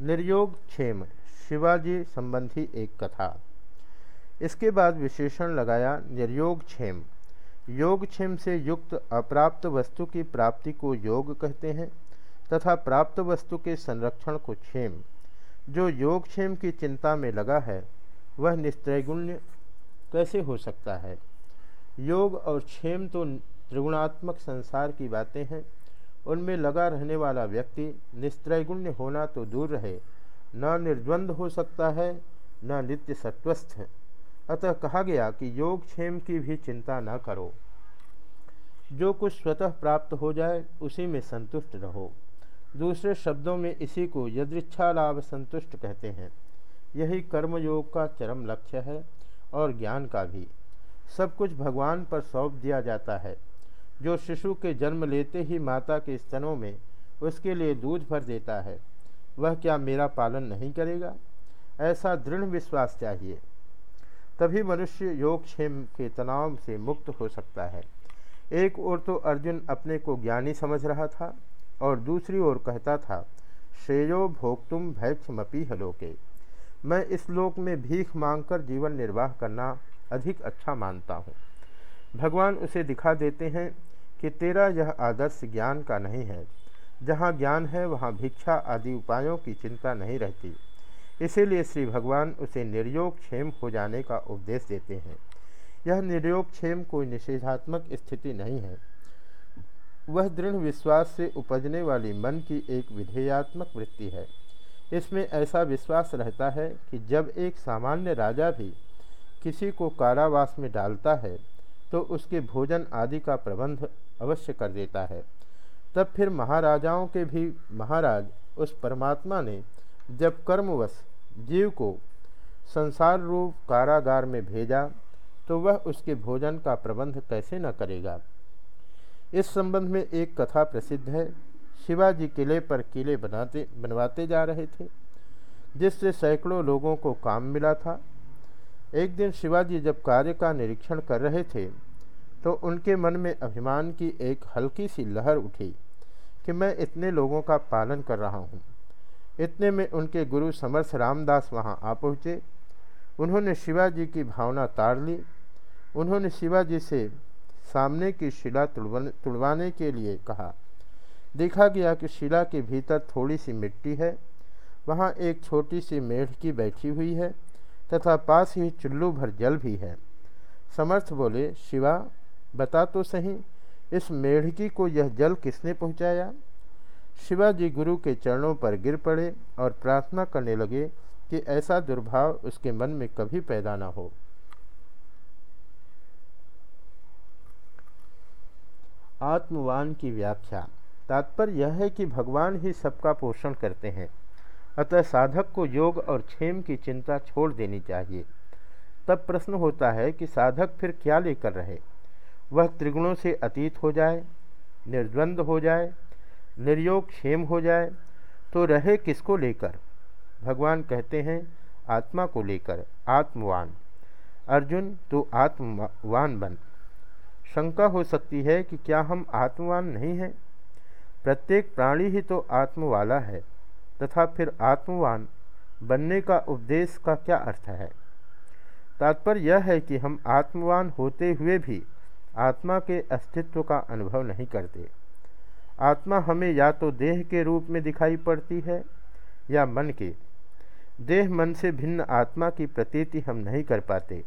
निर्योग क्षेम, शिवाजी संबंधी एक कथा। इसके बाद विशेषण लगाया निर्योग क्षेम। योग क्षेम से युक्त अप्राप्त वस्तु की प्राप्ति को योग कहते हैं, तथा प्राप्त वस्तु के संरक्षण को क्षेम। जो योग क्षेम की चिंता में लगा है, वह निस्त्रैगुण्य कैसे हो सकता है? योग और क्षेम तो त्रिगुणात्मक संसार की बातें हैं। उनमें लगा रहने वाला व्यक्ति निस्त्रैगुण्य होना तो दूर रहे। न निर्द्वंद हो सकता है, न नित्य सत्वस्थ है। अतः कहा गया कि योग क्षेम की भी चिंता न करो। जो कुछ स्वतः प्राप्त हो जाए, उसी में संतुष्ट रहो। दूसरे शब्दों में इसी को यदृच्छा लाभ संतुष्ट कहते हैं। यही कर्मयोग का चरम लक्ष्य है और ज्ञान का भी। सब कुछ भगवान पर सौंप दिया जाता है। जो शिशु के जन्म लेते ही माता के स्तनों में उसके लिए दूध भर देता है, वह क्या मेरा पालन नहीं करेगा? ऐसा दृढ़ विश्वास चाहिए। तभी मनुष्य योगक्षेम के तनाव से मुक्त हो सकता है। एक ओर तो अर्जुन अपने को ज्ञानी समझ रहा था और दूसरी ओर कहता था, श्रेयो भोक्तुम भैक्षमपी हलोके। मैं इस लोक में भीख मांगकर जीवन निर्वाह करना अधिक अच्छा मानता हूँ। भगवान उसे दिखा देते हैं कि तेरा यह आदर्श ज्ञान का नहीं है। जहाँ ज्ञान है, वहाँ भिक्षा आदि उपायों की चिंता नहीं रहती। इसीलिए श्री भगवान उसे निर्योग क्षेम हो जाने का उपदेश देते हैं। यह निर्योग क्षेम कोई निषेधात्मक स्थिति नहीं है। वह दृढ़ विश्वास से उपजने वाली मन की एक विधेयात्मक वृत्ति है। इसमें ऐसा विश्वास रहता है कि जब एक सामान्य राजा भी किसी को कारावास में डालता है तो उसके भोजन आदि का प्रबंध अवश्य कर देता है। तब फिर महाराजाओं के भी महाराज उस परमात्मा ने जब कर्मवश जीव को संसार रूप कारागार में भेजा तो वह उसके भोजन का प्रबंध कैसे न करेगा? इस संबंध में एक कथा प्रसिद्ध है। शिवाजी किले पर किले बनाते, बनवाते जा रहे थे, जिससे सैकड़ों लोगों को काम मिला था। एक दिन शिवाजी जब कार्य का निरीक्षण कर रहे थे तो उनके मन में अभिमान की एक हल्की सी लहर उठी कि मैं इतने लोगों का पालन कर रहा हूँ। इतने में उनके गुरु समर्थ रामदास वहाँ आ पहुँचे। उन्होंने शिवाजी की भावना ताड़ ली। उन्होंने शिवाजी से सामने की शिला तुड़वाने के लिए कहा, देखा गया कि शिला के भीतर थोड़ी सी मिट्टी है। वहाँ एक छोटी सी मेढ़ की बैठी हुई है। तथा पास ही चुल्लू भर जल भी है। समर्थ बोले, शिवा, बता तो सही, इस मेढकी को यह जल किसने पहुँचाया? शिवाजी गुरु के चरणों पर गिर पड़े और प्रार्थना करने लगे कि ऐसा दुर्भाव उसके मन में कभी पैदा ना हो। आत्मवान की व्याख्या। तात्पर्य यह है कि भगवान ही सबका पोषण करते हैं। अतः साधक को योग और क्षेम की चिंता छोड़ देनी चाहिए। तब प्रश्न होता है कि साधक फिर क्या लेकर रहे? वह त्रिगुणों से अतीत हो जाए, निर्द्वंद हो जाए, निर्योग क्षेम हो जाए तो रहे किसको लेकर? भगवान कहते हैं, आत्मा को लेकर, आत्मवान। अर्जुन तो आत्मवान बन। शंका हो सकती है कि क्या हम आत्मवान नहीं हैं? प्रत्येक प्राणी ही तो आत्म वाला है। तथा फिर आत्मवान बनने का उपदेश का क्या अर्थ है? तात्पर्य यह है कि हम आत्मवान होते हुए भी आत्मा के अस्तित्व का अनुभव नहीं करते। आत्मा हमें या तो देह के रूप में दिखाई पड़ती है या मन के। देह मन से भिन्न आत्मा की प्रतीति हम नहीं कर पाते।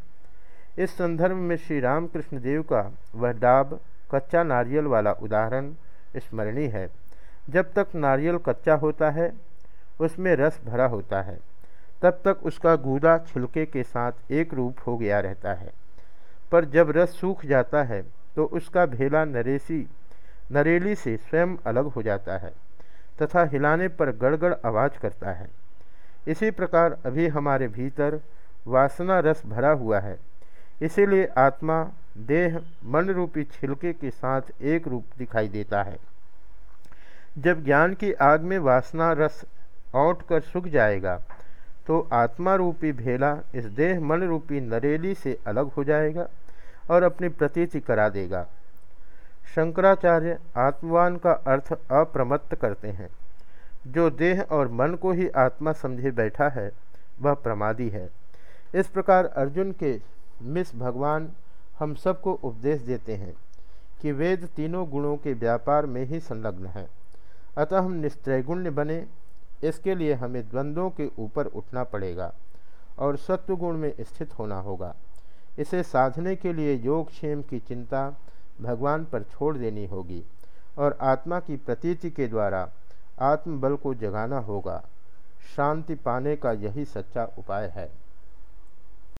इस संदर्भ में श्री रामकृष्ण देव का वह डाब कच्चा नारियल वाला उदाहरण स्मरणीय है। जब तक नारियल कच्चा होता है उसमें रस भरा होता है। तब तक उसका गूदा छिलके के साथ एक रूप हो गया रहता है। पर जब रस सूख जाता है तो उसका भेला नरेसी, नरेली से स्वयं अलग हो जाता है तथा हिलाने पर गड़गड़ आवाज़ करता है। इसी प्रकार अभी हमारे भीतर वासना रस भरा हुआ है। इसीलिए आत्मा, देह मन रूपी छिलके के साथ एक रूप दिखाई देता है। जब ज्ञान की आग में वासना रस औट कर सूख जाएगा। तो आत्मा रूपी भेला इस देह मन रूपी नरेली से अलग हो जाएगा और अपनी प्रतीति करा देगा। शंकराचार्य आत्मवान का अर्थ अप्रमत्त करते हैं। जो देह और मन को ही आत्मा समझे बैठा है, वह प्रमादी है। इस प्रकार अर्जुन के मिस भगवान हम सबको उपदेश देते हैं कि वेद तीनों गुणों के व्यापार में ही संलग्न है। अतः हम निस्त्रैगुण्य बने इसके लिए हमें द्वंद्वों के ऊपर उठना पड़ेगा और सत्वगुण में स्थित होना होगा। इसे साधने के लिए योगक्षेम की चिंता भगवान पर छोड़ देनी होगी और आत्मा की प्रतीति के द्वारा आत्मबल को जगाना होगा। शांति पाने का यही सच्चा उपाय है।